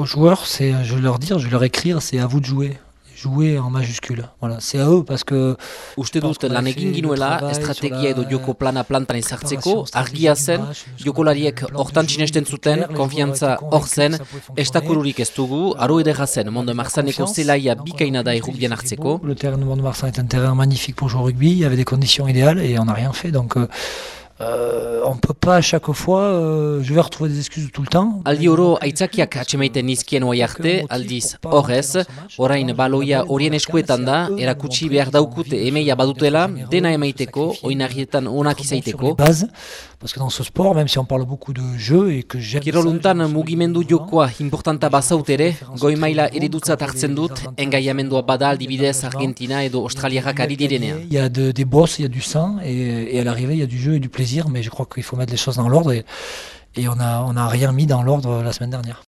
aux joueurs, c'est, je vais leur dire, je vais leur écrire, c'est à vous de jouer. Jouer en majuscule. Voilà, c'est à eux parce que Uste dut lan egin ginuela estrategia edo joko plana plantan ezartzeko, argia zen, jokolariek hortan sinesten zuten, konfiantza hor zen, estakururik ez dugu, aro edera zen, Mondo Marzaneko zelaia bikaina da errukbien hartzeko. Le terrain de est un terrain magnifique pour jouer au rugby, il y avait des conditions idéales et on n'a rien fait. Donc euh, euh, on peut pas à chaque fois, euh, je vais retrouver des excuses tout le temps. Aldi oro aitzakiak atxemaiten nizkien oai arte, aldiz horrez, orain baloia horien eskuetan da, erakutsi behar daukute emeia badutela, dena emaiteko, oinarrietan onak izaiteko. Parce que dans ce sport, même si on parle beaucoup de jeu et que j'aime Kiroluntan mugimendu jokoa importanta bazaut ere, goi maila eredutzat hartzen dut, engaiamendua bada aldibidez Argentina edo Australiarrak ari direnean. il y a de- des bosses, il y a du sang et, et à l'arrivée, il y a du jeu et du mais je crois qu'il faut mettre les choses dans l'ordre et, et on n'a on a rien mis dans l'ordre la semaine dernière.